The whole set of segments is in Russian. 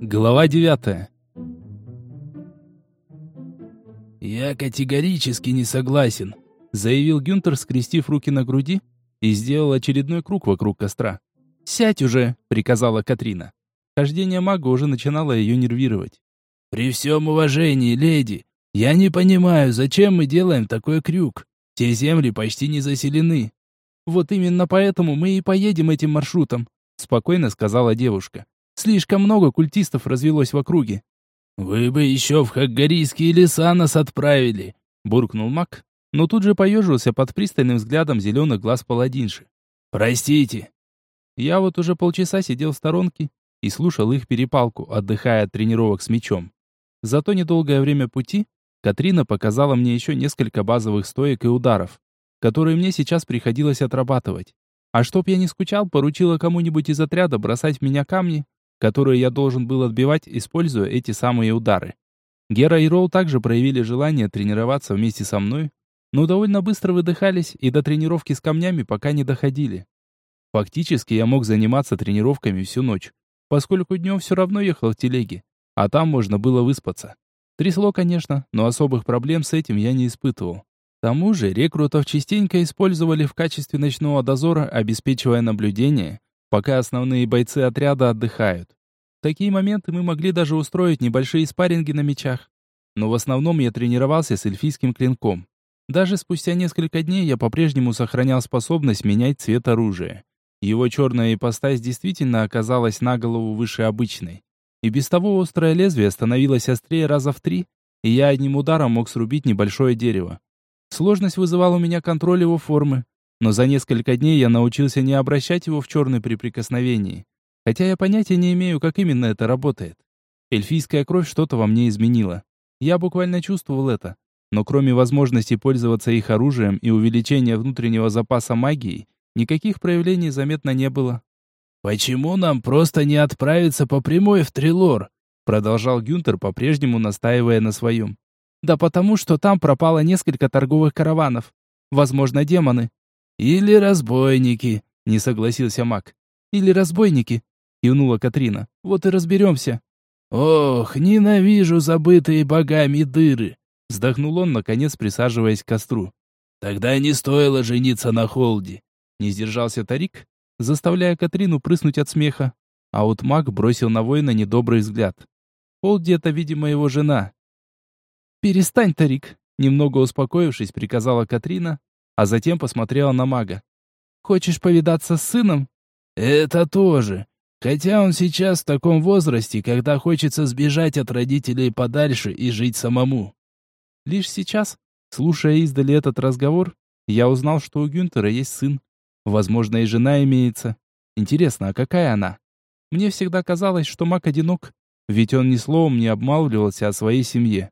Глава девятая. «Я категорически не согласен», — заявил Гюнтер, скрестив руки на груди, и сделал очередной круг вокруг костра. «Сядь уже», — приказала Катрина. Хождение мага уже начинало ее нервировать. «При всем уважении, леди, я не понимаю, зачем мы делаем такой крюк? Те земли почти не заселены». «Вот именно поэтому мы и поедем этим маршрутом», — спокойно сказала девушка. «Слишком много культистов развелось в округе». «Вы бы еще в Хаггарийские леса нас отправили», — буркнул маг, но тут же поежился под пристальным взглядом зеленых глаз паладинши. «Простите». Я вот уже полчаса сидел в сторонке и слушал их перепалку, отдыхая от тренировок с мечом. За то недолгое время пути Катрина показала мне еще несколько базовых стоек и ударов, которые мне сейчас приходилось отрабатывать. А чтоб я не скучал, поручила кому-нибудь из отряда бросать в меня камни, которые я должен был отбивать, используя эти самые удары. Гера и Роу также проявили желание тренироваться вместе со мной, но довольно быстро выдыхались и до тренировки с камнями пока не доходили. Фактически я мог заниматься тренировками всю ночь, поскольку днем все равно ехал в телеге, а там можно было выспаться. Трясло, конечно, но особых проблем с этим я не испытывал. К тому же рекрутов частенько использовали в качестве ночного дозора, обеспечивая наблюдение, пока основные бойцы отряда отдыхают. В такие моменты мы могли даже устроить небольшие спарринги на мечах. Но в основном я тренировался с эльфийским клинком. Даже спустя несколько дней я по-прежнему сохранял способность менять цвет оружия. Его черная ипостась действительно оказалась на голову выше обычной. И без того острое лезвие становилось острее раза в три, и я одним ударом мог срубить небольшое дерево. Сложность вызывала у меня контроль его формы, но за несколько дней я научился не обращать его в черный при прикосновении. Хотя я понятия не имею, как именно это работает. Эльфийская кровь что-то во мне изменила. Я буквально чувствовал это. Но кроме возможности пользоваться их оружием и увеличения внутреннего запаса магии, Никаких проявлений заметно не было. «Почему нам просто не отправиться по прямой в Трилор?» Продолжал Гюнтер, по-прежнему настаивая на своем. «Да потому, что там пропало несколько торговых караванов. Возможно, демоны». «Или разбойники», — не согласился маг. «Или разбойники», — кивнула Катрина. «Вот и разберемся». «Ох, ненавижу забытые богами дыры!» Вздохнул он, наконец присаживаясь к костру. «Тогда не стоило жениться на Холде. Не сдержался Тарик, заставляя Катрину прыснуть от смеха. А вот маг бросил на воина недобрый взгляд. Полди это, видимо, его жена. «Перестань, Тарик!» Немного успокоившись, приказала Катрина, а затем посмотрела на мага. «Хочешь повидаться с сыном?» «Это тоже. Хотя он сейчас в таком возрасте, когда хочется сбежать от родителей подальше и жить самому». Лишь сейчас, слушая издали этот разговор, я узнал, что у Гюнтера есть сын. Возможно, и жена имеется. Интересно, а какая она? Мне всегда казалось, что маг одинок, ведь он ни словом не обмалвливался о своей семье.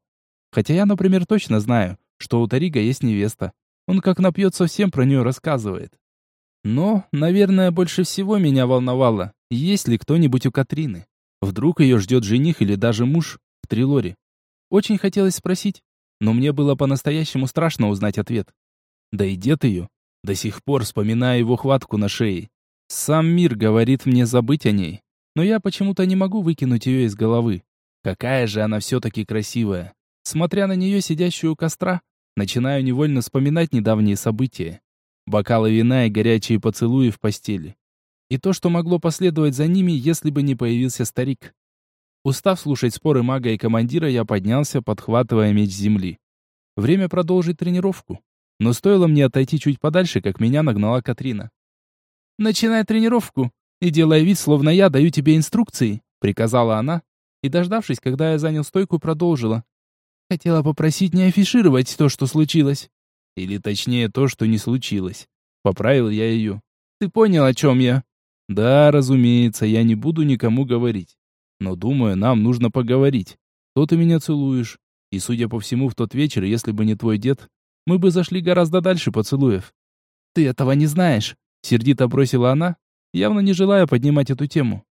Хотя я, например, точно знаю, что у Тарига есть невеста. Он как напьется, всем про нее рассказывает. Но, наверное, больше всего меня волновало, есть ли кто-нибудь у Катрины. Вдруг ее ждет жених или даже муж в Трилоре. Очень хотелось спросить, но мне было по-настоящему страшно узнать ответ. Да и дед ее, до сих пор вспоминаю его хватку на шее. Сам мир говорит мне забыть о ней, но я почему-то не могу выкинуть ее из головы. Какая же она все-таки красивая. Смотря на нее, сидящую у костра, начинаю невольно вспоминать недавние события. Бокалы вина и горячие поцелуи в постели. И то, что могло последовать за ними, если бы не появился старик. Устав слушать споры мага и командира, я поднялся, подхватывая меч земли. Время продолжить тренировку. Но стоило мне отойти чуть подальше, как меня нагнала Катрина. «Начинай тренировку и делай вид, словно я даю тебе инструкции», приказала она, и, дождавшись, когда я занял стойку, продолжила. «Хотела попросить не афишировать то, что случилось». Или точнее, то, что не случилось. Поправил я ее. «Ты понял, о чем я?» «Да, разумеется, я не буду никому говорить. Но думаю, нам нужно поговорить. То ты меня целуешь. И, судя по всему, в тот вечер, если бы не твой дед, мы бы зашли гораздо дальше поцелуев. Ты этого не знаешь, сердито бросила она, явно не желая поднимать эту тему.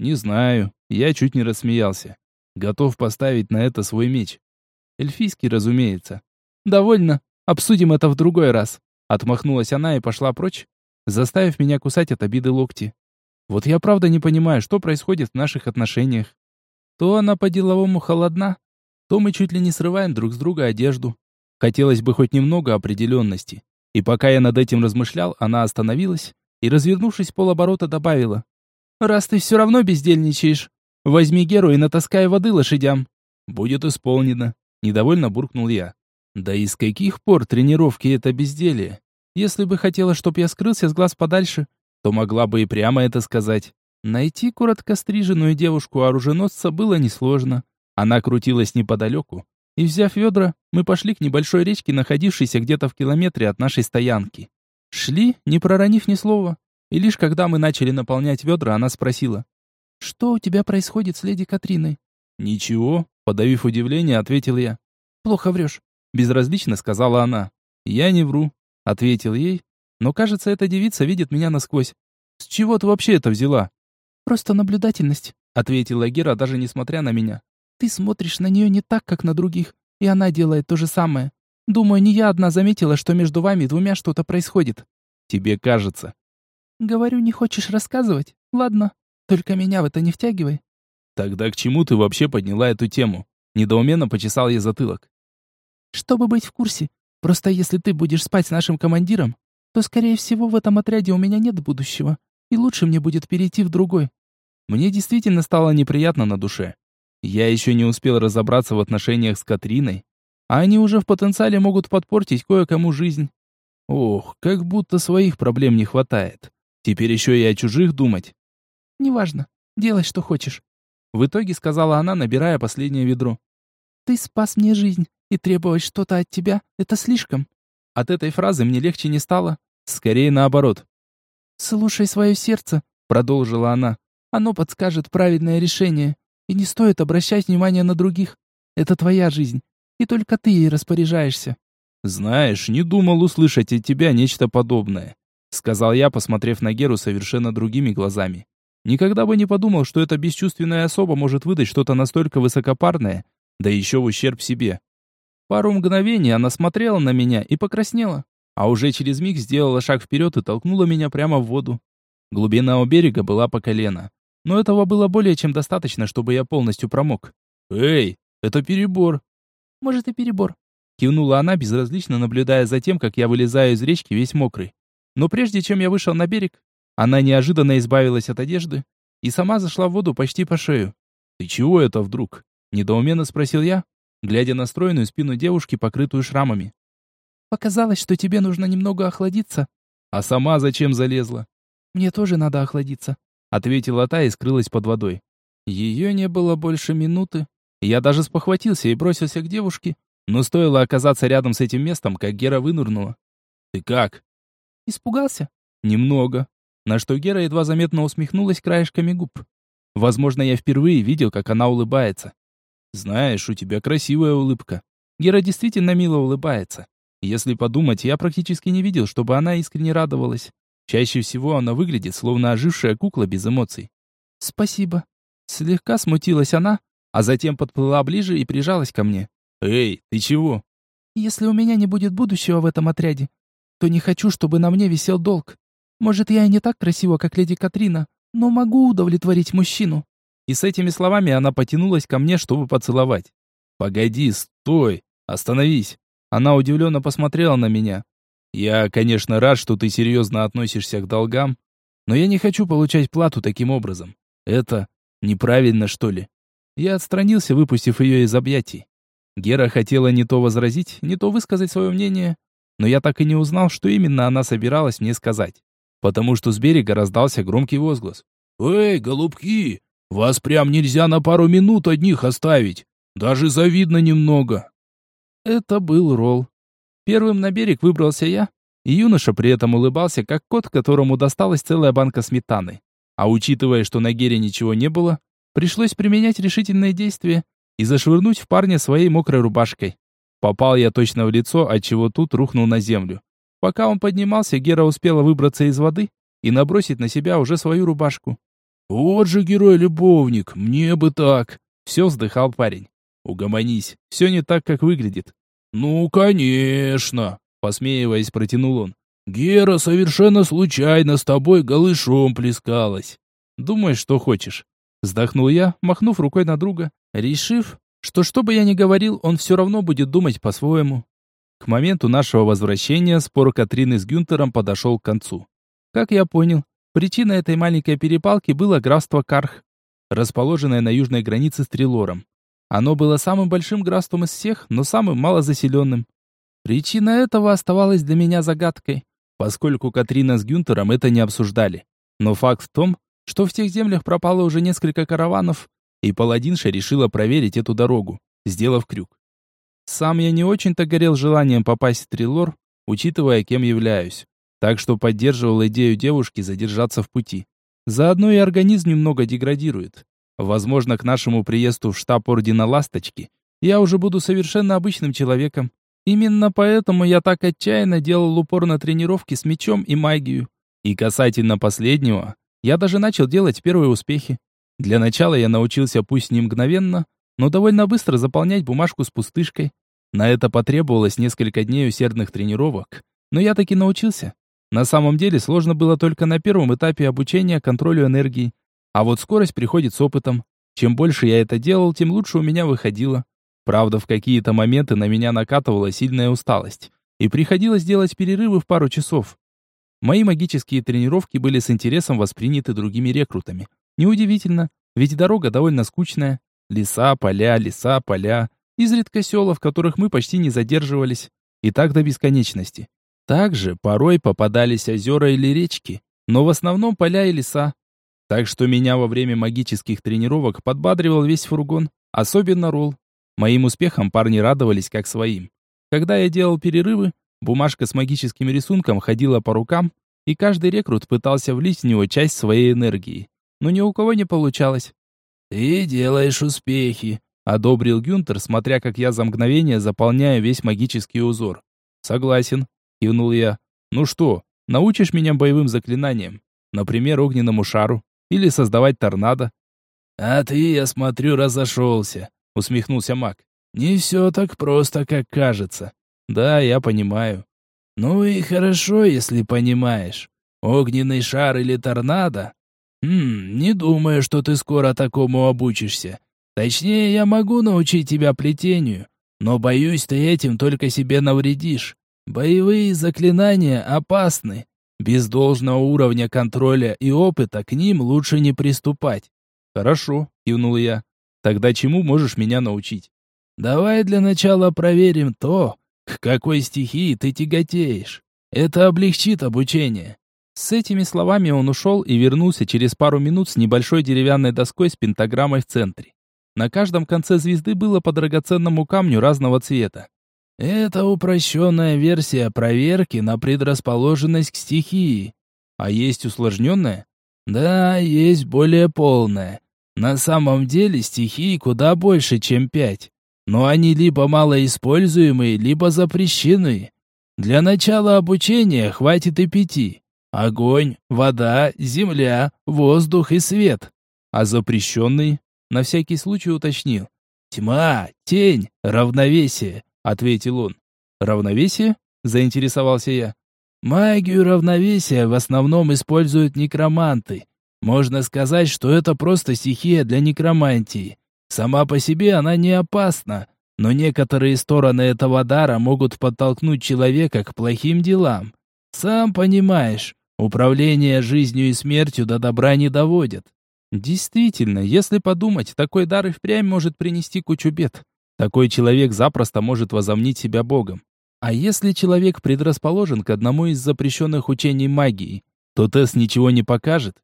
Не знаю, я чуть не рассмеялся. Готов поставить на это свой меч. Эльфийский, разумеется. Довольно, обсудим это в другой раз. Отмахнулась она и пошла прочь, заставив меня кусать от обиды локти. Вот я правда не понимаю, что происходит в наших отношениях. То она по-деловому холодна, то мы чуть ли не срываем друг с друга одежду. Хотелось бы хоть немного определенности. И пока я над этим размышлял, она остановилась и, развернувшись полоборота, добавила. «Раз ты все равно бездельничаешь, возьми Геру и натаскай воды лошадям». «Будет исполнено», — недовольно буркнул я. «Да и с каких пор тренировки это безделье? Если бы хотела, чтоб я скрылся с глаз подальше, то могла бы и прямо это сказать. Найти коротко стриженную девушку-оруженосца было несложно. Она крутилась неподалеку, и, взяв ведра, мы пошли к небольшой речке, находившейся где-то в километре от нашей стоянки. Шли, не проронив ни слова, и лишь когда мы начали наполнять ведра, она спросила, «Что у тебя происходит с леди Катриной?» «Ничего», — подавив удивление, ответил я. «Плохо врешь», — безразлично сказала она. «Я не вру», — ответил ей, но, кажется, эта девица видит меня насквозь. «С чего ты вообще это взяла?» «Просто наблюдательность», — ответила Гера, даже несмотря на меня. «Ты смотришь на нее не так, как на других, и она делает то же самое. Думаю, не я одна заметила, что между вами двумя что-то происходит». «Тебе кажется». «Говорю, не хочешь рассказывать? Ладно, только меня в это не втягивай». «Тогда к чему ты вообще подняла эту тему?» Недоуменно почесал я затылок. «Чтобы быть в курсе. Просто если ты будешь спать с нашим командиром, то, скорее всего, в этом отряде у меня нет будущего, и лучше мне будет перейти в другой. Мне действительно стало неприятно на душе. Я еще не успел разобраться в отношениях с Катриной, а они уже в потенциале могут подпортить кое-кому жизнь. Ох, как будто своих проблем не хватает. Теперь еще и о чужих думать. «Неважно, делай, что хочешь», — в итоге сказала она, набирая последнее ведро. «Ты спас мне жизнь, и требовать что-то от тебя — это слишком. От этой фразы мне легче не стало. Скорее наоборот. «Слушай свое сердце», — продолжила она. «Оно подскажет правильное решение. И не стоит обращать внимание на других. Это твоя жизнь, и только ты ей распоряжаешься». «Знаешь, не думал услышать от тебя нечто подобное», — сказал я, посмотрев на Геру совершенно другими глазами. Никогда бы не подумал, что эта бесчувственная особа может выдать что-то настолько высокопарное, да еще в ущерб себе. Пару мгновений она смотрела на меня и покраснела, а уже через миг сделала шаг вперед и толкнула меня прямо в воду. Глубина у берега была по колено, но этого было более чем достаточно, чтобы я полностью промок. «Эй, это перебор!» «Может и перебор», — кивнула она, безразлично наблюдая за тем, как я вылезаю из речки весь мокрый. Но прежде чем я вышел на берег, она неожиданно избавилась от одежды и сама зашла в воду почти по шею. «Ты чего это вдруг?» — недоуменно спросил я, глядя на стройную спину девушки, покрытую шрамами. «Показалось, что тебе нужно немного охладиться». «А сама зачем залезла?» «Мне тоже надо охладиться», — ответила та и скрылась под водой. Ее не было больше минуты. Я даже спохватился и бросился к девушке, но стоило оказаться рядом с этим местом, как Гера вынырнула. «Ты как?» «Испугался?» «Немного». На что Гера едва заметно усмехнулась краешками губ. Возможно, я впервые видел, как она улыбается. Знаешь, у тебя красивая улыбка. Гера действительно мило улыбается. Если подумать, я практически не видел, чтобы она искренне радовалась. Чаще всего она выглядит, словно ожившая кукла без эмоций. «Спасибо». Слегка смутилась она, а затем подплыла ближе и прижалась ко мне. «Эй, ты чего?» «Если у меня не будет будущего в этом отряде, то не хочу, чтобы на мне висел долг. Может, я и не так красива, как леди Катрина, но могу удовлетворить мужчину. И с этими словами она потянулась ко мне, чтобы поцеловать. «Погоди, стой! Остановись!» Она удивленно посмотрела на меня. «Я, конечно, рад, что ты серьезно относишься к долгам, но я не хочу получать плату таким образом. Это неправильно, что ли?» Я отстранился, выпустив ее из объятий. Гера хотела не то возразить, не то высказать свое мнение, но я так и не узнал, что именно она собиралась мне сказать, потому что с берега раздался громкий возглас. «Эй, голубки, вас прям нельзя на пару минут одних оставить. Даже завидно немного. Это был Ролл. Первым на берег выбрался я, и юноша при этом улыбался, как кот, которому досталась целая банка сметаны. А учитывая, что на Гере ничего не было, пришлось применять решительные действия и зашвырнуть в парня своей мокрой рубашкой. Попал я точно в лицо, отчего тут рухнул на землю. Пока он поднимался, Гера успела выбраться из воды и набросить на себя уже свою рубашку. «Вот же герой-любовник, мне бы так!» Все вздыхал парень. «Угомонись, все не так, как выглядит». «Ну, конечно!» Посмеиваясь, протянул он. «Гера совершенно случайно с тобой голышом плескалась». Думай, что хочешь. Вздохнул я, махнув рукой на друга, решив, что что бы я ни говорил, он все равно будет думать по-своему. К моменту нашего возвращения спор Катрины с Гюнтером подошел к концу. Как я понял, причиной этой маленькой перепалки было графство Карх, расположенное на южной границе с Трилором. Оно было самым большим графством из всех, но самым малозаселенным. Причина этого оставалась для меня загадкой, поскольку Катрина с Гюнтером это не обсуждали. Но факт в том, что в тех землях пропало уже несколько караванов, и паладинша решила проверить эту дорогу, сделав крюк. Сам я не очень-то горел желанием попасть в Трилор, учитывая, кем являюсь. Так что поддерживал идею девушки задержаться в пути. Заодно и организм немного деградирует. Возможно, к нашему приезду в штаб Ордена Ласточки я уже буду совершенно обычным человеком. Именно поэтому я так отчаянно делал упор на тренировки с мечом и магию. И касательно последнего, я даже начал делать первые успехи. Для начала я научился пусть не мгновенно, но довольно быстро заполнять бумажку с пустышкой. На это потребовалось несколько дней усердных тренировок, но я таки научился. На самом деле сложно было только на первом этапе обучения контролю энергии, а вот скорость приходит с опытом. Чем больше я это делал, тем лучше у меня выходило. Правда, в какие-то моменты на меня накатывала сильная усталость, и приходилось делать перерывы в пару часов. Мои магические тренировки были с интересом восприняты другими рекрутами. Неудивительно, ведь дорога довольно скучная, Леса, поля, леса, поля. Изредка села, в которых мы почти не задерживались. И так до бесконечности. Также порой попадались озера или речки, но в основном поля и леса. Так что меня во время магических тренировок подбадривал весь фургон, особенно Ролл. Моим успехам парни радовались как своим. Когда я делал перерывы, бумажка с магическим рисунком ходила по рукам, и каждый рекрут пытался влить в него часть своей энергии. Но ни у кого не получалось. «Ты делаешь успехи», — одобрил Гюнтер, смотря как я за мгновение заполняю весь магический узор. «Согласен», — кивнул я. «Ну что, научишь меня боевым заклинаниям? Например, огненному шару? Или создавать торнадо?» «А ты, я смотрю, разошелся», — усмехнулся маг. «Не все так просто, как кажется». «Да, я понимаю». «Ну и хорошо, если понимаешь. Огненный шар или торнадо «Хм, не думаю, что ты скоро такому обучишься. Точнее, я могу научить тебя плетению, но боюсь, ты этим только себе навредишь. Боевые заклинания опасны. Без должного уровня контроля и опыта к ним лучше не приступать». «Хорошо», — кивнул я. «Тогда чему можешь меня научить?» «Давай для начала проверим то, к какой стихии ты тяготеешь. Это облегчит обучение. С этими словами он ушел и вернулся через пару минут с небольшой деревянной доской с пентаграммой в центре. На каждом конце звезды было по драгоценному камню разного цвета. Это упрощенная версия проверки на предрасположенность к стихии. А есть усложненная? Да, есть более полная. На самом деле стихии куда больше, чем пять. Но они либо малоиспользуемые, либо запрещены. Для начала обучения хватит и пяти. Огонь, вода, земля, воздух и свет. А запрещенный? На всякий случай уточнил. Тьма, тень, равновесие, ответил он. Равновесие? Заинтересовался я. Магию равновесия в основном используют некроманты. Можно сказать, что это просто стихия для некромантии. Сама по себе она не опасна, но некоторые стороны этого дара могут подтолкнуть человека к плохим делам. Сам понимаешь, Управление жизнью и смертью до добра не доводит. Действительно, если подумать, такой дар и впрямь может принести кучу бед. Такой человек запросто может возомнить себя богом. А если человек предрасположен к одному из запрещенных учений магии, то тест ничего не покажет?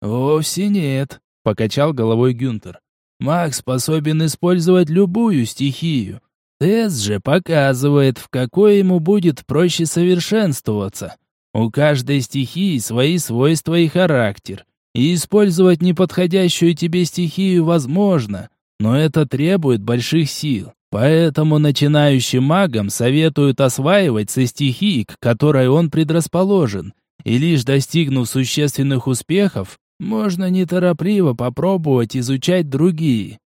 Вовсе нет, покачал головой Гюнтер. Маг способен использовать любую стихию. Тест же показывает, в какой ему будет проще совершенствоваться. У каждой стихии свои свойства и характер. И использовать неподходящую тебе стихию возможно, но это требует больших сил. Поэтому начинающим магам советуют осваивать со стихией, к которой он предрасположен. И лишь достигнув существенных успехов, можно неторопливо попробовать изучать другие.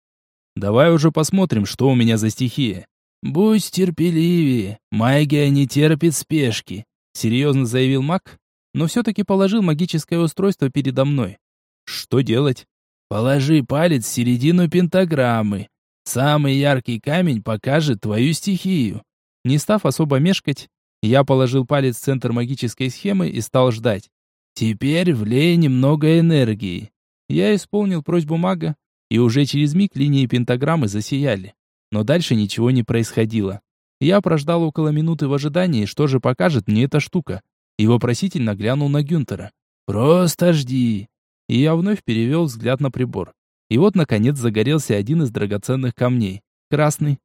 Давай уже посмотрим, что у меня за стихия. Будь терпеливее, магия не терпит спешки. Серьезно заявил маг, но все-таки положил магическое устройство передо мной. Что делать? Положи палец в середину пентаграммы. Самый яркий камень покажет твою стихию. Не став особо мешкать, я положил палец в центр магической схемы и стал ждать. Теперь влей немного энергии. Я исполнил просьбу мага, и уже через миг линии пентаграммы засияли. Но дальше ничего не происходило. Я прождал около минуты в ожидании, что же покажет мне эта штука, и вопросительно глянул на Гюнтера. «Просто жди!» И я вновь перевел взгляд на прибор. И вот, наконец, загорелся один из драгоценных камней. Красный.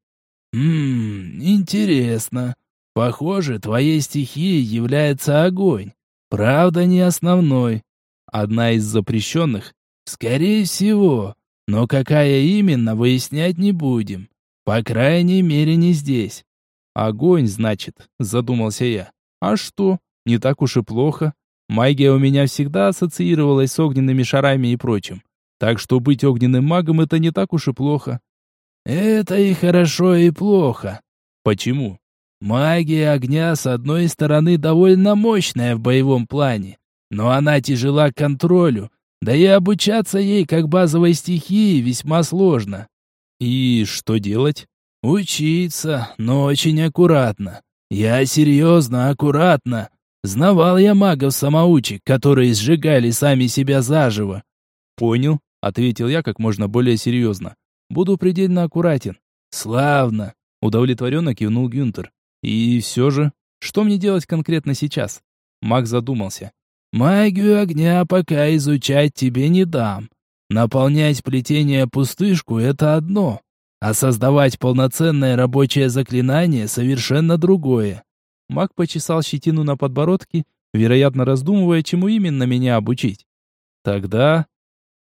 «Ммм, интересно. Похоже, твоей стихией является огонь. Правда, не основной. Одна из запрещенных? Скорее всего. Но какая именно, выяснять не будем. По крайней мере, не здесь. Огонь, значит, задумался я. А что? Не так уж и плохо. Магия у меня всегда ассоциировалась с огненными шарами и прочим. Так что быть огненным магом это не так уж и плохо. Это и хорошо, и плохо. Почему? Магия огня, с одной стороны, довольно мощная в боевом плане, но она тяжела к контролю, да и обучаться ей как базовой стихии весьма сложно. И что делать? Учиться, но очень аккуратно. Я серьезно, аккуратно. Знавал я магов-самоучек, которые сжигали сами себя заживо. Понял, ответил я как можно более серьезно. Буду предельно аккуратен. Славно, удовлетворенно кивнул Гюнтер. И все же, что мне делать конкретно сейчас? Маг задумался. Магию огня пока изучать тебе не дам. Наполнять плетение пустышку — это одно, а создавать полноценное рабочее заклинание — совершенно другое. Маг почесал щетину на подбородке, вероятно, раздумывая, чему именно меня обучить. Тогда...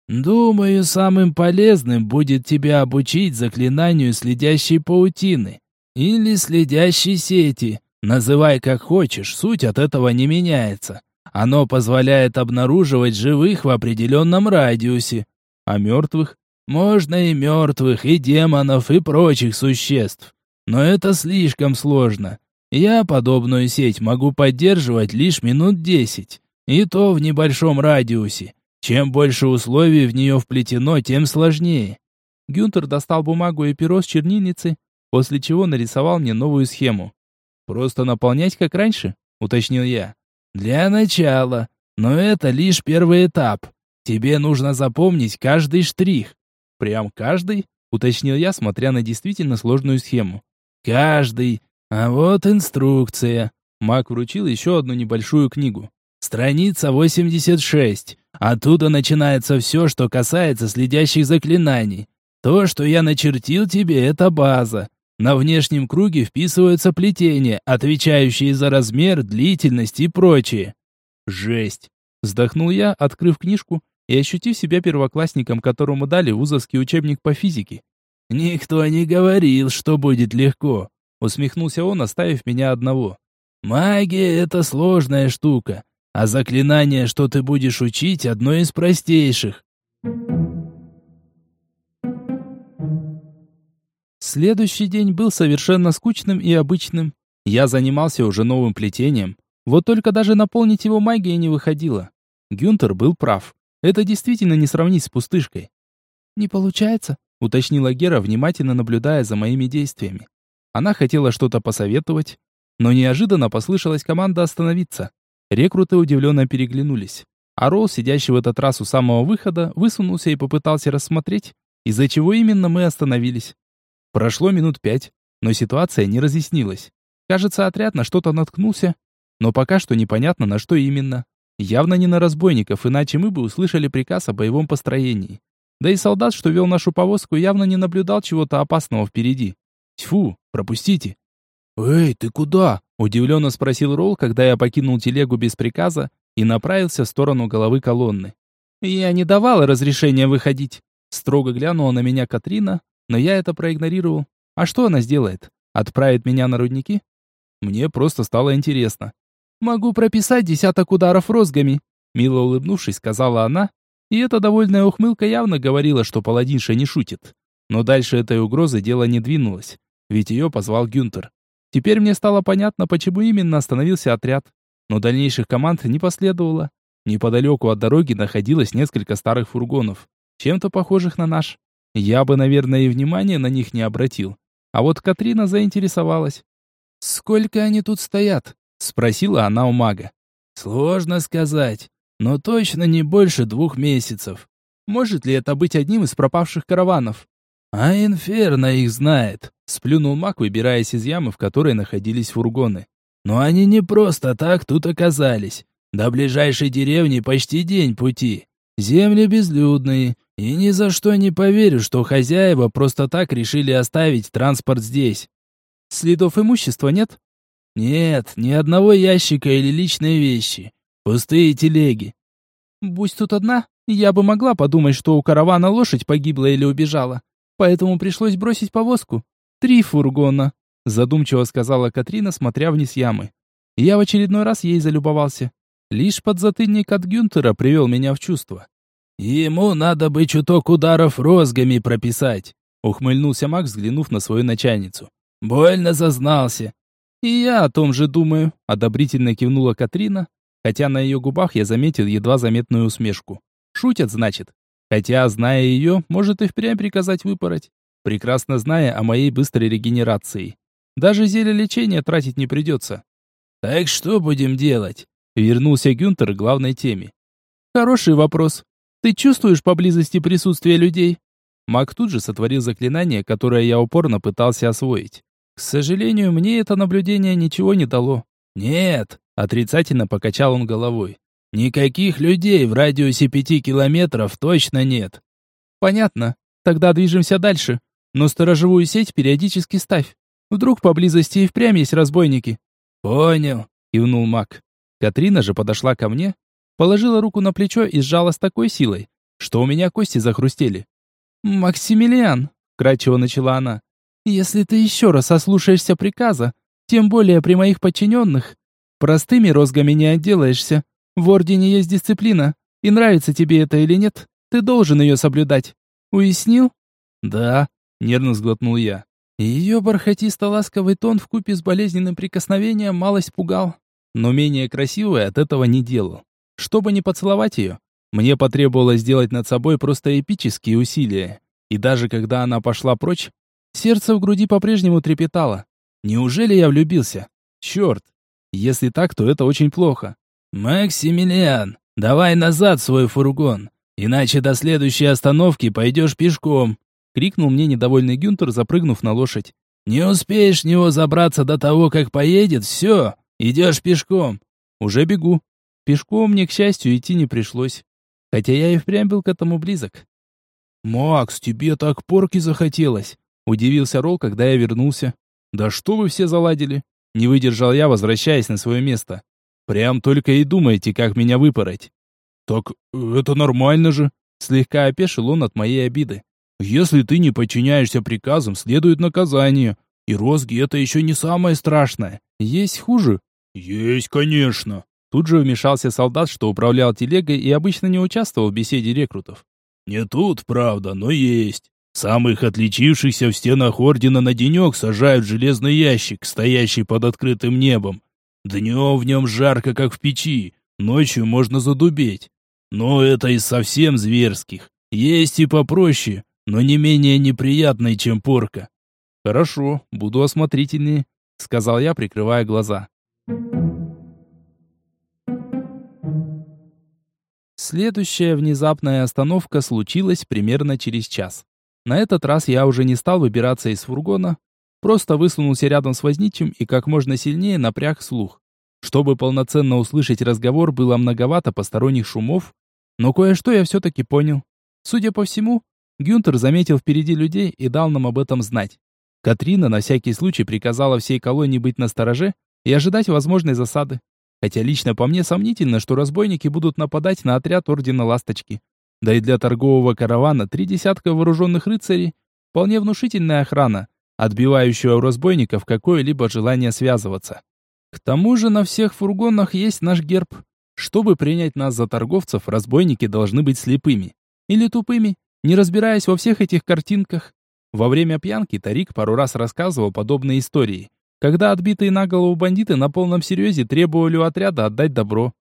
Думаю, самым полезным будет тебя обучить заклинанию следящей паутины. Или следящей сети. Называй как хочешь, суть от этого не меняется. Оно позволяет обнаруживать живых в определенном радиусе. А мертвых? Можно и мертвых, и демонов, и прочих существ. Но это слишком сложно. Я подобную сеть могу поддерживать лишь минут десять. И то в небольшом радиусе. Чем больше условий в нее вплетено, тем сложнее. Гюнтер достал бумагу и перо с чернильницы, после чего нарисовал мне новую схему. «Просто наполнять, как раньше?» — уточнил я. «Для начала. Но это лишь первый этап. Тебе нужно запомнить каждый штрих». «Прям каждый?» — уточнил я, смотря на действительно сложную схему. «Каждый. А вот инструкция». Мак вручил еще одну небольшую книгу. Страница 86. Оттуда начинается все, что касается следящих заклинаний. То, что я начертил тебе, это база. На внешнем круге вписываются плетения, отвечающие за размер, длительность и прочее. Жесть. Вздохнул я, открыв книжку и ощутив себя первоклассником, которому дали вузовский учебник по физике. «Никто не говорил, что будет легко», — усмехнулся он, оставив меня одного. «Магия — это сложная штука. А заклинание, что ты будешь учить, одно из простейших. Следующий день был совершенно скучным и обычным. Я занимался уже новым плетением. Вот только даже наполнить его магией не выходило. Гюнтер был прав. Это действительно не сравнить с пустышкой. «Не получается?» — уточнила Гера, внимательно наблюдая за моими действиями. Она хотела что-то посоветовать, но неожиданно послышалась команда остановиться. Рекруты удивленно переглянулись. А Ролл, сидящий в этот раз у самого выхода, высунулся и попытался рассмотреть, из-за чего именно мы остановились. Прошло минут пять, но ситуация не разъяснилась. Кажется, отряд на что-то наткнулся, но пока что непонятно, на что именно. Явно не на разбойников, иначе мы бы услышали приказ о боевом построении. Да и солдат, что вел нашу повозку, явно не наблюдал чего-то опасного впереди. Тьфу, пропустите. «Эй, ты куда?» Удивленно спросил Ролл, когда я покинул телегу без приказа и направился в сторону головы колонны. «Я не давала разрешения выходить», — строго глянула на меня Катрина, но я это проигнорировал. «А что она сделает? Отправит меня на рудники?» Мне просто стало интересно. «Могу прописать десяток ударов розгами», — мило улыбнувшись, сказала она, и эта довольная ухмылка явно говорила, что паладинша не шутит. Но дальше этой угрозы дело не двинулось, ведь ее позвал Гюнтер. Теперь мне стало понятно, почему именно остановился отряд. Но дальнейших команд не последовало. Неподалеку от дороги находилось несколько старых фургонов, чем-то похожих на наш. Я бы, наверное, и внимания на них не обратил. А вот Катрина заинтересовалась. «Сколько они тут стоят?» — спросила она у мага. «Сложно сказать, но точно не больше двух месяцев. Может ли это быть одним из пропавших караванов?» «А Инферно их знает», — сплюнул маг, выбираясь из ямы, в которой находились фургоны. «Но они не просто так тут оказались. До ближайшей деревни почти день пути. Земли безлюдные, и ни за что не поверю, что хозяева просто так решили оставить транспорт здесь. Следов имущества нет? Нет, ни одного ящика или личной вещи. Пустые телеги. Будь тут одна, я бы могла подумать, что у каравана лошадь погибла или убежала. Поэтому пришлось бросить повозку. Три фургона, задумчиво сказала Катрина, смотря вниз ямы. Я в очередной раз ей залюбовался. Лишь подзатыльник от Гюнтера привел меня в чувство. «Ему надо бы чуток ударов розгами прописать», — ухмыльнулся Макс, взглянув на свою начальницу. «Больно зазнался». «И я о том же думаю», — одобрительно кивнула Катрина, хотя на ее губах я заметил едва заметную усмешку. «Шутят, значит?» Хотя, зная ее, может и впрямь приказать выпороть, прекрасно зная о моей быстрой регенерации. Даже зелье лечения тратить не придется. «Так что будем делать?» Вернулся Гюнтер к главной теме. «Хороший вопрос. Ты чувствуешь поблизости присутствие людей?» Маг тут же сотворил заклинание, которое я упорно пытался освоить. К сожалению, мне это наблюдение ничего не дало. «Нет», — отрицательно покачал он головой. «Никаких людей в радиусе пяти километров точно нет». «Понятно. Тогда движемся дальше. Но сторожевую сеть периодически ставь. Вдруг поблизости и впрямь есть разбойники». «Понял», — кивнул маг. Катрина же подошла ко мне, положила руку на плечо и сжала с такой силой, что у меня кости захрустели. «Максимилиан», — кратчево начала она, — «если ты еще раз ослушаешься приказа, тем более при моих подчиненных, простыми розгами не отделаешься. В Ордене есть дисциплина, и нравится тебе это или нет, ты должен ее соблюдать. Уяснил?» «Да», — нервно сглотнул я. Ее бархатисто-ласковый тон в купе с болезненным прикосновением малость пугал но менее красивой от этого не делал. Чтобы не поцеловать ее, мне потребовалось сделать над собой просто эпические усилия. И даже когда она пошла прочь, сердце в груди по-прежнему трепетало. Неужели я влюбился? Черт! Если так, то это очень плохо. «Максимилиан, давай назад свой фургон, иначе до следующей остановки пойдешь пешком!» — крикнул мне недовольный Гюнтер, запрыгнув на лошадь. «Не успеешь в него забраться до того, как поедет, все, Идешь пешком. Уже бегу. Пешком мне, к счастью, идти не пришлось. Хотя я и впрямь был к этому близок. «Макс, тебе так порки захотелось!» Удивился Ролл, когда я вернулся. «Да что вы все заладили?» Не выдержал я, возвращаясь на свое место. «Прям только и думаете, как меня выпороть». «Так это нормально же!» Слегка опешил он от моей обиды. «Если ты не подчиняешься приказам, следует наказание. И розги — это еще не самое страшное. Есть хуже. «Есть, конечно!» Тут же вмешался солдат, что управлял телегой и обычно не участвовал в беседе рекрутов. «Не тут, правда, но есть. Самых отличившихся в стенах Ордена на денек сажают в железный ящик, стоящий под открытым небом. Днем в нем жарко, как в печи, ночью можно задубеть. Но это из совсем зверских. Есть и попроще, но не менее неприятный, чем порка». «Хорошо, буду осмотрительнее», — сказал я, прикрывая глаза. Следующая внезапная остановка случилась примерно через час. На этот раз я уже не стал выбираться из фургона, просто высунулся рядом с возничим и как можно сильнее напряг слух. Чтобы полноценно услышать разговор, было многовато посторонних шумов, но кое-что я все-таки понял. Судя по всему, Гюнтер заметил впереди людей и дал нам об этом знать. Катрина на всякий случай приказала всей колонии быть настороже и ожидать возможной засады. Хотя лично по мне сомнительно, что разбойники будут нападать на отряд Ордена Ласточки. Да и для торгового каравана три десятка вооруженных рыцарей – вполне внушительная охрана, отбивающая у разбойников какое-либо желание связываться. К тому же на всех фургонах есть наш герб. Чтобы принять нас за торговцев, разбойники должны быть слепыми. Или тупыми, не разбираясь во всех этих картинках. Во время пьянки Тарик пару раз рассказывал подобные истории – когда отбитые на голову бандиты на полном серьезе требовали у отряда отдать добро.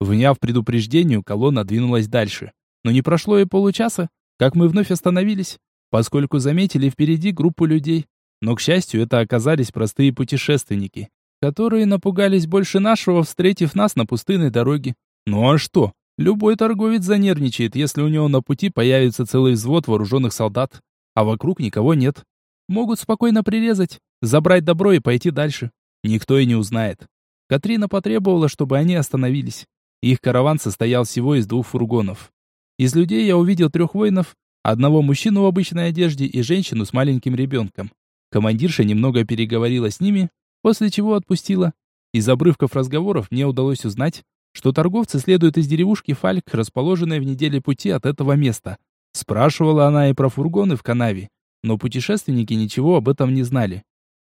Вняв предупреждению, колонна двинулась дальше. Но не прошло и получаса, как мы вновь остановились, поскольку заметили впереди группу людей. Но, к счастью, это оказались простые путешественники, которые напугались больше нашего, встретив нас на пустынной дороге. Ну а что? Любой торговец занервничает, если у него на пути появится целый взвод вооруженных солдат, а вокруг никого нет. Могут спокойно прирезать, забрать добро и пойти дальше. Никто и не узнает. Катрина потребовала, чтобы они остановились. Их караван состоял всего из двух фургонов. Из людей я увидел трех воинов, одного мужчину в обычной одежде и женщину с маленьким ребенком. Командирша немного переговорила с ними, после чего отпустила. Из обрывков разговоров мне удалось узнать, что торговцы следуют из деревушки Фальк, расположенной в неделе пути от этого места. Спрашивала она и про фургоны в канаве, но путешественники ничего об этом не знали.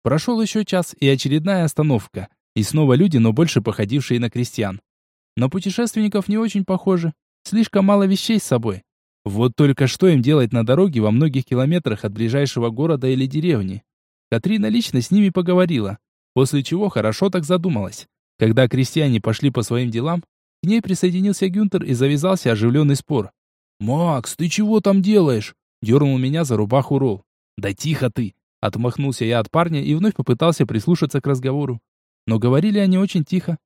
Прошел еще час и очередная остановка, и снова люди, но больше походившие на крестьян. На путешественников не очень похожи, слишком мало вещей с собой. Вот только что им делать на дороге во многих километрах от ближайшего города или деревни? Катрина лично с ними поговорила, после чего хорошо так задумалась. Когда крестьяне пошли по своим делам, к ней присоединился Гюнтер и завязался оживленный спор. «Макс, ты чего там делаешь?» Дернул меня за рубаху Ролл. «Да тихо ты!» Отмахнулся я от парня и вновь попытался прислушаться к разговору. Но говорили они очень тихо.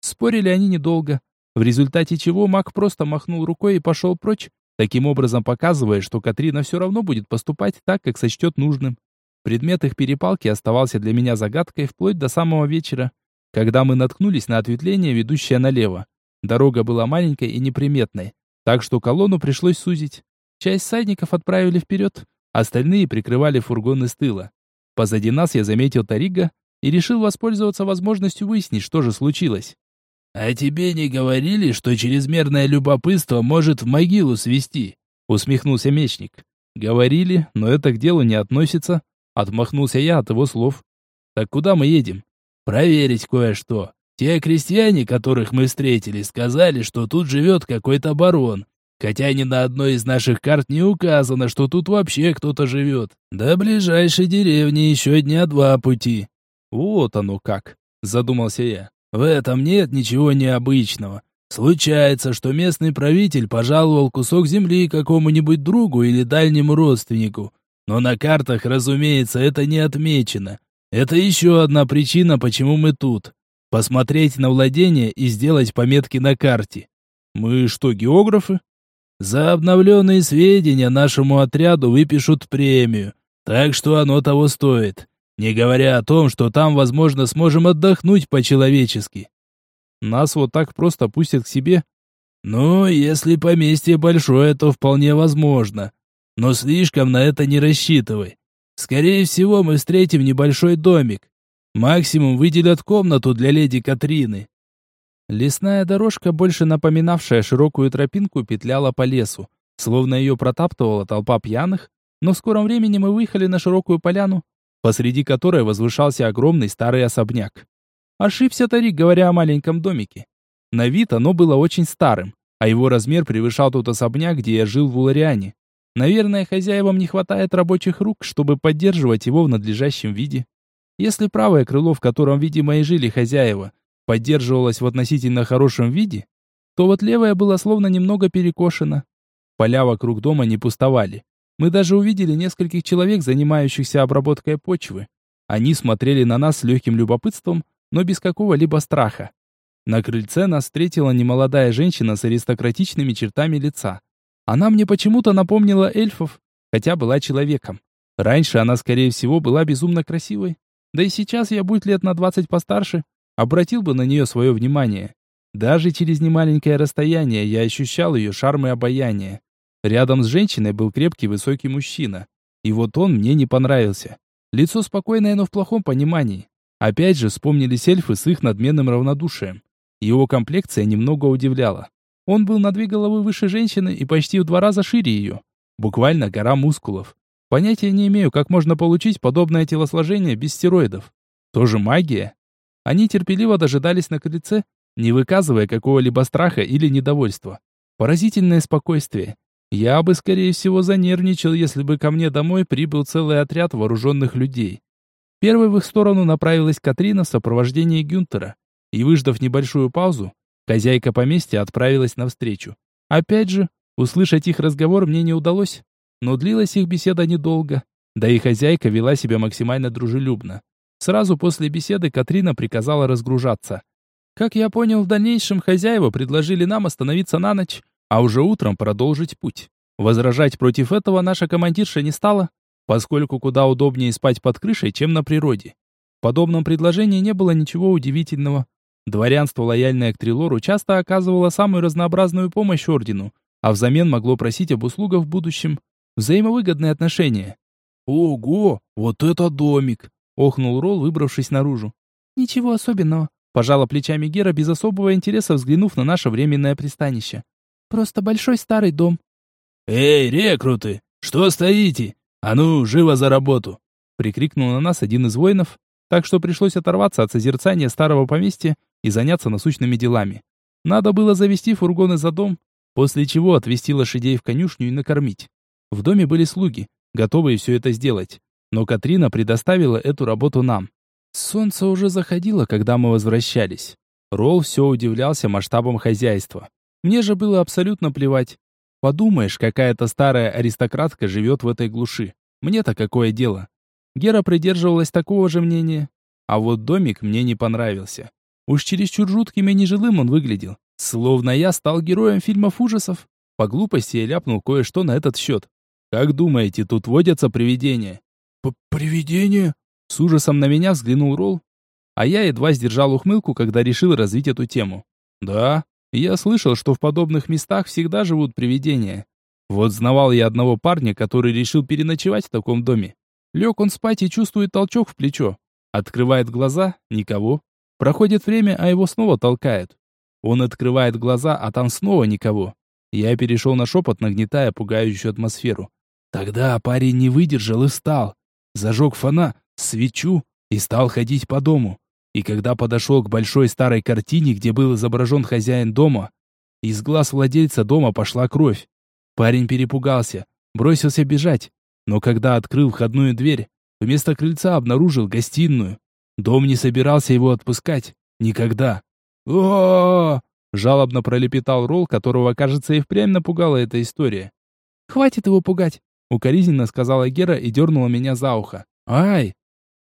Спорили они недолго, в результате чего маг просто махнул рукой и пошел прочь, таким образом показывая, что Катрина все равно будет поступать так, как сочтет нужным. Предмет их перепалки оставался для меня загадкой вплоть до самого вечера, когда мы наткнулись на ответвление, ведущее налево. Дорога была маленькой и неприметной, так что колонну пришлось сузить. Часть всадников отправили вперед, остальные прикрывали фургоны с тыла. Позади нас я заметил Тарига и решил воспользоваться возможностью выяснить, что же случилось. «А тебе не говорили, что чрезмерное любопытство может в могилу свести?» усмехнулся мечник. «Говорили, но это к делу не относится», отмахнулся я от его слов. «Так куда мы едем?» проверить кое-что. Те крестьяне, которых мы встретили, сказали, что тут живет какой-то барон. Хотя ни на одной из наших карт не указано, что тут вообще кто-то живет. До ближайшей деревни еще дня два пути. Вот оно как, задумался я. В этом нет ничего необычного. Случается, что местный правитель пожаловал кусок земли какому-нибудь другу или дальнему родственнику. Но на картах, разумеется, это не отмечено. Это еще одна причина, почему мы тут. Посмотреть на владение и сделать пометки на карте. Мы что, географы? За обновленные сведения нашему отряду выпишут премию, так что оно того стоит. Не говоря о том, что там, возможно, сможем отдохнуть по-человечески. Нас вот так просто пустят к себе? Ну, если поместье большое, то вполне возможно. Но слишком на это не рассчитывай. Скорее всего, мы встретим небольшой домик. Максимум выделят комнату для леди Катрины. Лесная дорожка, больше напоминавшая широкую тропинку, петляла по лесу, словно ее протаптывала толпа пьяных, но в скором времени мы выехали на широкую поляну, посреди которой возвышался огромный старый особняк. Ошибся Тарик, говоря о маленьком домике. На вид оно было очень старым, а его размер превышал тот особняк, где я жил в Улариане. Наверное, хозяевам не хватает рабочих рук, чтобы поддерживать его в надлежащем виде. Если правое крыло, в котором, видимо, и жили хозяева, поддерживалось в относительно хорошем виде, то вот левое было словно немного перекошено. Поля вокруг дома не пустовали. Мы даже увидели нескольких человек, занимающихся обработкой почвы. Они смотрели на нас с легким любопытством, но без какого-либо страха. На крыльце нас встретила немолодая женщина с аристократичными чертами лица. Она мне почему-то напомнила эльфов, хотя была человеком. Раньше она, скорее всего, была безумно красивой. Да и сейчас я, будь лет на двадцать постарше, обратил бы на нее свое внимание. Даже через немаленькое расстояние я ощущал ее шарм и обаяние. Рядом с женщиной был крепкий высокий мужчина. И вот он мне не понравился. Лицо спокойное, но в плохом понимании. Опять же вспомнились эльфы с их надменным равнодушием. Его комплекция немного удивляла. Он был на две головы выше женщины и почти в два раза шире ее. Буквально гора мускулов. Понятия не имею, как можно получить подобное телосложение без стероидов. Тоже магия? Они терпеливо дожидались на крыльце, не выказывая какого-либо страха или недовольства. Поразительное спокойствие. Я бы, скорее всего, занервничал, если бы ко мне домой прибыл целый отряд вооруженных людей. Первой в их сторону направилась Катрина в сопровождении Гюнтера. И, выждав небольшую паузу, Хозяйка поместья отправилась навстречу. Опять же, услышать их разговор мне не удалось, но длилась их беседа недолго. Да и хозяйка вела себя максимально дружелюбно. Сразу после беседы Катрина приказала разгружаться. Как я понял, в дальнейшем хозяева предложили нам остановиться на ночь, а уже утром продолжить путь. Возражать против этого наша командирша не стала, поскольку куда удобнее спать под крышей, чем на природе. В подобном предложении не было ничего удивительного. Дворянство, лояльное к Трилору, часто оказывало самую разнообразную помощь ордену, а взамен могло просить об услугах в будущем. Взаимовыгодные отношения. «Ого, вот это домик!» — охнул Ролл, выбравшись наружу. «Ничего особенного», — пожала плечами Гера без особого интереса, взглянув на наше временное пристанище. «Просто большой старый дом». «Эй, рекруты, что стоите? А ну, живо за работу!» — прикрикнул на нас один из воинов, так что пришлось оторваться от созерцания старого поместья и заняться насущными делами. Надо было завести фургоны за дом, после чего отвезти лошадей в конюшню и накормить. В доме были слуги, готовые все это сделать, но Катрина предоставила эту работу нам. Солнце уже заходило, когда мы возвращались. Ролл все удивлялся масштабом хозяйства. Мне же было абсолютно плевать. Подумаешь, какая-то старая аристократка живет в этой глуши. Мне-то какое дело? Гера придерживалась такого же мнения. А вот домик мне не понравился. Уж чересчур жутким и нежилым он выглядел. Словно я стал героем фильмов ужасов. По глупости я ляпнул кое-что на этот счет. Как думаете, тут водятся привидения? П Привидения? С ужасом на меня взглянул Ролл, а я едва сдержал ухмылку, когда решил развить эту тему. Да, я слышал, что в подобных местах всегда живут привидения. Вот знавал я одного парня, который решил переночевать в таком доме. Лег он спать и чувствует толчок в плечо. Открывает глаза — никого. Проходит время, а его снова толкает. Он открывает глаза, а там снова никого. Я перешел на шепот, нагнетая пугающую атмосферу. Тогда парень не выдержал и встал. Зажег фона, свечу и стал ходить по дому. И когда подошел к большой старой картине, где был изображен хозяин дома, из глаз владельца дома пошла кровь. Парень перепугался, бросился бежать, но когда открыл входную дверь, вместо крыльца обнаружил гостиную. Дом не собирался его отпускать. Никогда. о жалобно пролепетал Ролл, которого, кажется, и впрямь напугала эта история. «Хватит его пугать. Укоризненно сказала Гера и дернула меня за ухо. «Ай!»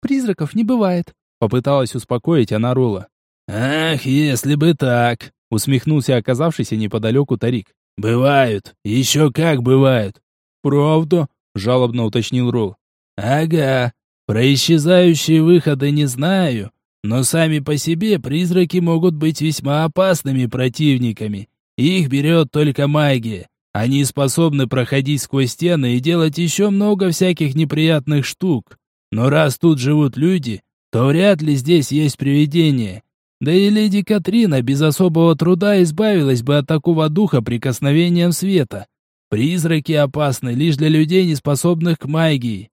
«Призраков не бывает», — попыталась успокоить она Рула. «Ах, если бы так!» — усмехнулся оказавшийся неподалеку Тарик. «Бывают, еще как бывают!» «Правда?» — жалобно уточнил Ролл. «Ага, про исчезающие выходы не знаю, но сами по себе призраки могут быть весьма опасными противниками. Их берет только магия. Они способны проходить сквозь стены и делать еще много всяких неприятных штук. Но раз тут живут люди, то вряд ли здесь есть привидения. Да и леди Катрина без особого труда избавилась бы от такого духа прикосновением света. Призраки опасны лишь для людей, не способных к магии.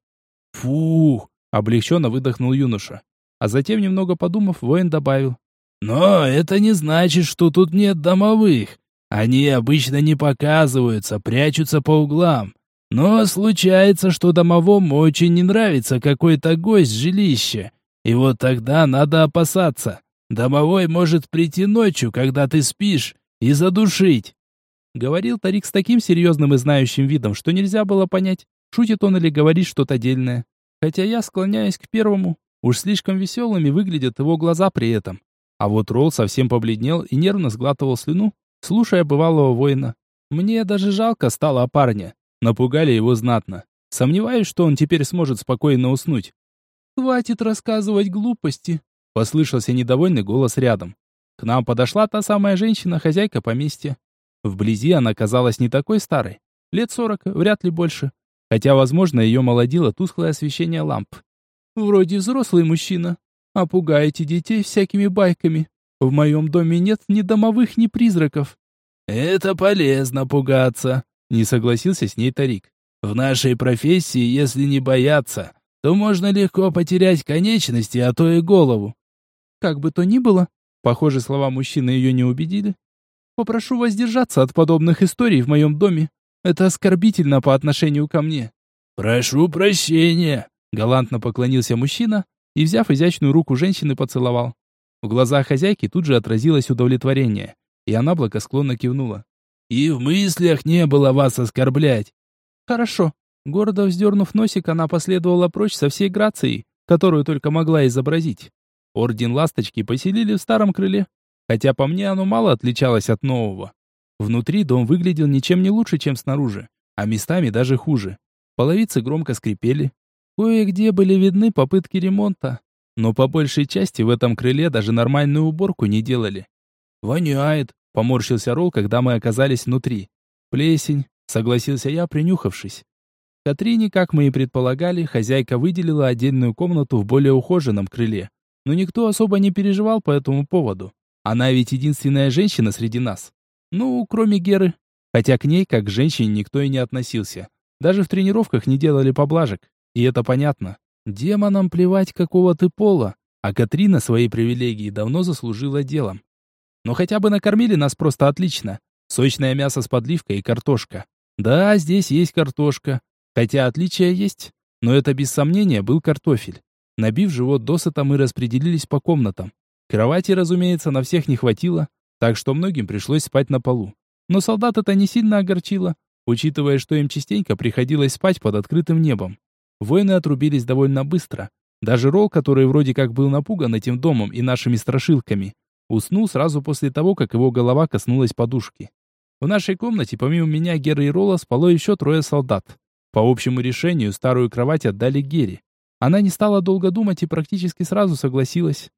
Фух, облегченно выдохнул юноша. А затем, немного подумав, воин добавил. Но это не значит, что тут нет домовых. Они обычно не показываются, прячутся по углам. Но случается, что домовому очень не нравится какой-то гость жилища. И вот тогда надо опасаться. Домовой может прийти ночью, когда ты спишь, и задушить. Говорил Тарик с таким серьезным и знающим видом, что нельзя было понять, шутит он или говорит что-то дельное. Хотя я склоняюсь к первому. Уж слишком веселыми выглядят его глаза при этом. А вот Ролл совсем побледнел и нервно сглатывал слюну, слушая бывалого воина. Мне даже жалко стало парня. Напугали его знатно. Сомневаюсь, что он теперь сможет спокойно уснуть. «Хватит рассказывать глупости», — послышался недовольный голос рядом. К нам подошла та самая женщина, хозяйка поместья. Вблизи она казалась не такой старой. Лет сорок, вряд ли больше. Хотя, возможно, ее молодило тусклое освещение ламп. «Вроде взрослый мужчина, а пугаете детей всякими байками. В моем доме нет ни домовых, ни призраков». «Это полезно пугаться», — не согласился с ней Тарик. «В нашей профессии, если не бояться, то можно легко потерять конечности, а то и голову». «Как бы то ни было», — похоже, слова мужчины ее не убедили, «попрошу воздержаться от подобных историй в моем доме. Это оскорбительно по отношению ко мне». «Прошу прощения», — галантно поклонился мужчина и, взяв изящную руку женщины, поцеловал. В глазах хозяйки тут же отразилось удовлетворение. и она благосклонно кивнула. «И в мыслях не было вас оскорблять». «Хорошо». Гордо вздернув носик, она последовала прочь со всей грацией, которую только могла изобразить. Орден Ласточки поселили в старом крыле, хотя по мне оно мало отличалось от нового. Внутри дом выглядел ничем не лучше, чем снаружи, а местами даже хуже. Половицы громко скрипели. Кое-где были видны попытки ремонта, но по большей части в этом крыле даже нормальную уборку не делали. «Воняет», — поморщился Ролл, когда мы оказались внутри. «Плесень», — согласился я, принюхавшись. Катрине, как мы и предполагали, хозяйка выделила отдельную комнату в более ухоженном крыле. Но никто особо не переживал по этому поводу. Она ведь единственная женщина среди нас. Ну, кроме Геры. Хотя к ней, как к женщине, никто и не относился. Даже в тренировках не делали поблажек. И это понятно. Демонам плевать, какого ты пола. А Катрина свои привилегии давно заслужила делом. Но хотя бы накормили нас просто отлично. Сочное мясо с подливкой и картошка. Да, здесь есть картошка. Хотя отличия есть. Но это без сомнения был картофель. Набив живот досыта, мы распределились по комнатам. Кровати, разумеется, на всех не хватило, так что многим пришлось спать на полу. Но солдат это не сильно огорчило учитывая, что им частенько приходилось спать под открытым небом. Воины отрубились довольно быстро. Даже Ролл, который вроде как был напуган этим домом и нашими страшилками, уснул сразу после того, как его голова коснулась подушки. В нашей комнате, помимо меня, Геры и Ролла, спало еще трое солдат. По общему решению, старую кровать отдали Гере. Она не стала долго думать и практически сразу согласилась.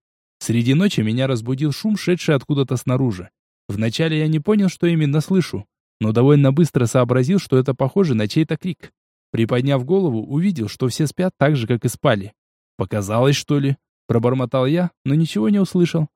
Среди ночи меня разбудил шум, шедший откуда-то снаружи. Вначале я не понял, что именно слышу, но довольно быстро сообразил, что это похоже на чей-то крик. Приподняв голову, увидел, что все спят так же, как и спали. «Показалось, что ли?» Пробормотал я, но ничего не услышал.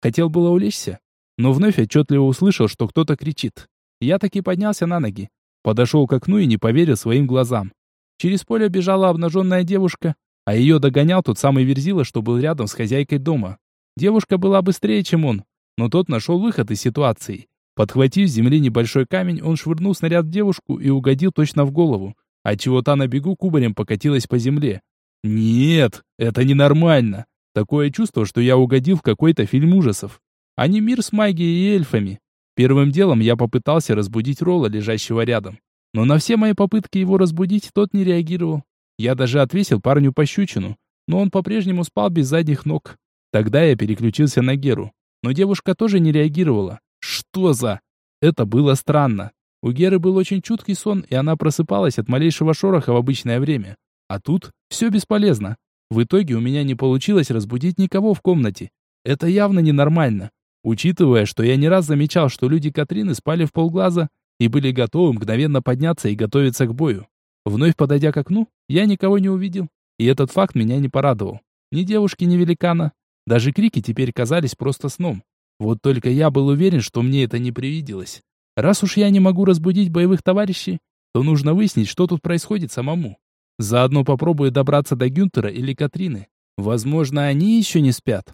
Хотел было улечься, но вновь отчетливо услышал, что кто-то кричит. Я таки поднялся на ноги, подошел к окну и не поверил своим глазам. Через поле бежала обнаженная девушка, а ее догонял тот самый Верзила, что был рядом с хозяйкой дома. Девушка была быстрее, чем он, но тот нашел выход из ситуации. Подхватив с земли небольшой камень, он швырнул снаряд в девушку и угодил точно в голову, отчего та на бегу кубарем покатилась по земле. Нет, это ненормально. Такое чувство, что я угодил в какой-то фильм ужасов. А не мир с магией и эльфами. Первым делом я попытался разбудить Ролла, лежащего рядом. Но на все мои попытки его разбудить тот не реагировал. Я даже отвесил парню пощечину, но он по-прежнему спал без задних ног. Тогда я переключился на Геру. Но девушка тоже не реагировала. Что за... Это было странно. У Геры был очень чуткий сон, и она просыпалась от малейшего шороха в обычное время. А тут все бесполезно. В итоге у меня не получилось разбудить никого в комнате. Это явно ненормально. Учитывая, что я не раз замечал, что люди Катрины спали в полглаза и были готовы мгновенно подняться и готовиться к бою. Вновь подойдя к окну, я никого не увидел. И этот факт меня не порадовал. Ни девушки, ни великана. Даже крики теперь казались просто сном. Вот только я был уверен, что мне это не привиделось. Раз уж я не могу разбудить боевых товарищей, то нужно выяснить, что тут происходит самому. Заодно попробую добраться до Гюнтера или Катрины. Возможно, они еще не спят.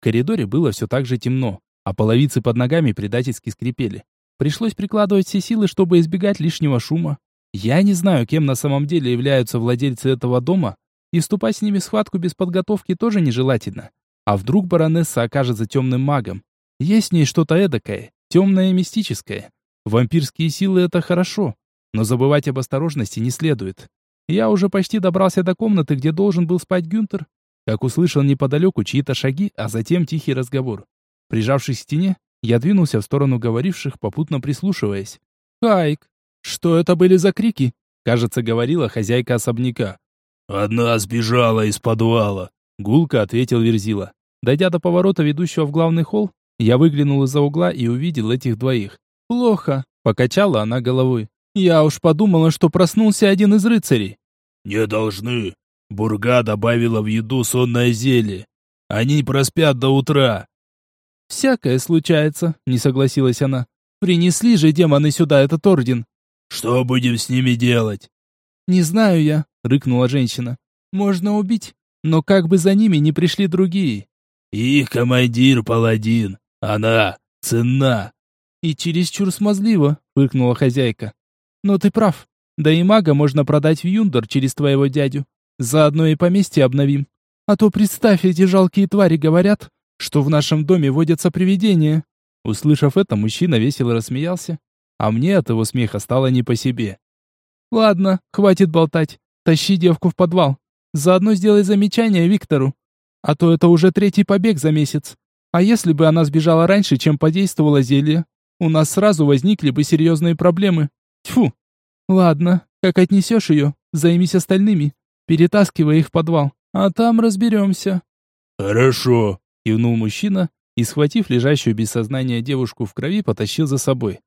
В коридоре было все так же темно, а половицы под ногами предательски скрипели. Пришлось прикладывать все силы, чтобы избегать лишнего шума. Я не знаю, кем на самом деле являются владельцы этого дома, и вступать с ними в схватку без подготовки тоже нежелательно. А вдруг баронесса окажется темным магом? Есть в ней что-то эдакое, темное и мистическое. Вампирские силы — это хорошо, но забывать об осторожности не следует. Я уже почти добрался до комнаты, где должен был спать Гюнтер, как услышал неподалеку чьи-то шаги, а затем тихий разговор. Прижавшись к стене, я двинулся в сторону говоривших, попутно прислушиваясь. «Хайк, что это были за крики?» Кажется, говорила хозяйка особняка. «Одна сбежала из подвала», — гулко ответил Верзила. Дойдя до поворота, ведущего в главный холл, я выглянул из-за угла и увидел этих двоих. «Плохо», — покачала она головой. «Я уж подумала, что проснулся один из рыцарей». «Не должны. Бурга добавила в еду сонное зелье. Они проспят до утра». «Всякое случается», — не согласилась она. «Принесли же демоны сюда этот орден». «Что будем с ними делать?» «Не знаю я», — рыкнула женщина. «Можно убить, но как бы за ними не пришли другие». «Их командир паладин. Она ценна. И чересчур смазливо, фыркнула хозяйка. Но ты прав. Да и мага можно продать в Юндор через твоего дядю. Заодно и поместье обновим. А то представь, эти жалкие твари говорят, что в нашем доме водятся привидения. Услышав это, мужчина весело рассмеялся, а мне от его смеха стало не по себе. «Ладно, хватит болтать. Тащи девку в подвал. Заодно сделай замечание Виктору. А то это уже третий побег за месяц. А если бы она сбежала раньше, чем подействовало зелье, у нас сразу возникли бы серьезные проблемы. Тьфу. Ладно, как отнесешь ее, займись остальными. Перетаскивай их в подвал, а там разберемся». «Хорошо», — кивнул мужчина и, схватив лежащую без сознания девушку в крови, потащил за собой.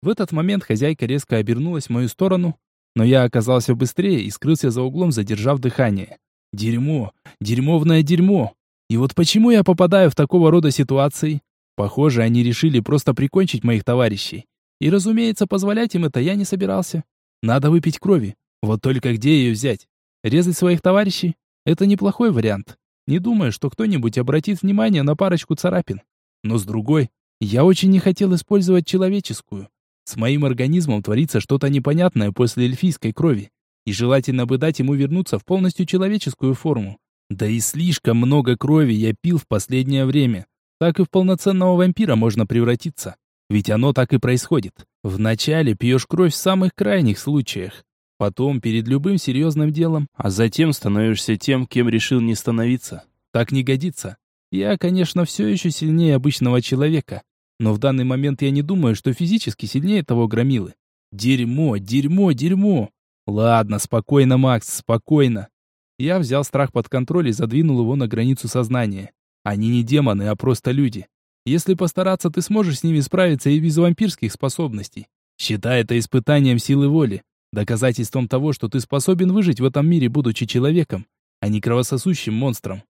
В этот момент хозяйка резко обернулась в мою сторону, но я оказался быстрее и скрылся за углом, задержав дыхание. Дерьмо, дерьмовное дерьмо. И вот почему я попадаю в такого рода ситуации? Похоже, они решили просто прикончить моих товарищей. И, разумеется, позволять им это я не собирался. Надо выпить крови. Вот только где ее взять? Резать своих товарищей? Это неплохой вариант. Не думаю, что кто-нибудь обратит внимание на парочку царапин. Но с другой, я очень не хотел использовать человеческую. С моим организмом творится что-то непонятное после эльфийской крови, и желательно бы дать ему вернуться в полностью человеческую форму. Да и слишком много крови я пил в последнее время. Так и в полноценного вампира можно превратиться. Ведь оно так и происходит. Вначале пьешь кровь в самых крайних случаях, Потом перед любым серьезным делом, а затем становишься тем, кем решил не становиться. Так не годится. Я, конечно, все еще сильнее обычного человека, но в данный момент я не думаю, что физически сильнее того громилы. Дерьмо, дерьмо, дерьмо. Ладно, спокойно, Макс, спокойно. Я взял страх под контроль и задвинул его на границу сознания. Они не демоны, а просто люди. Если постараться, ты сможешь с ними справиться и без вампирских способностей. Считай это испытанием силы воли. Доказательством того, что ты способен выжить в этом мире, будучи человеком, а не кровососущим монстром.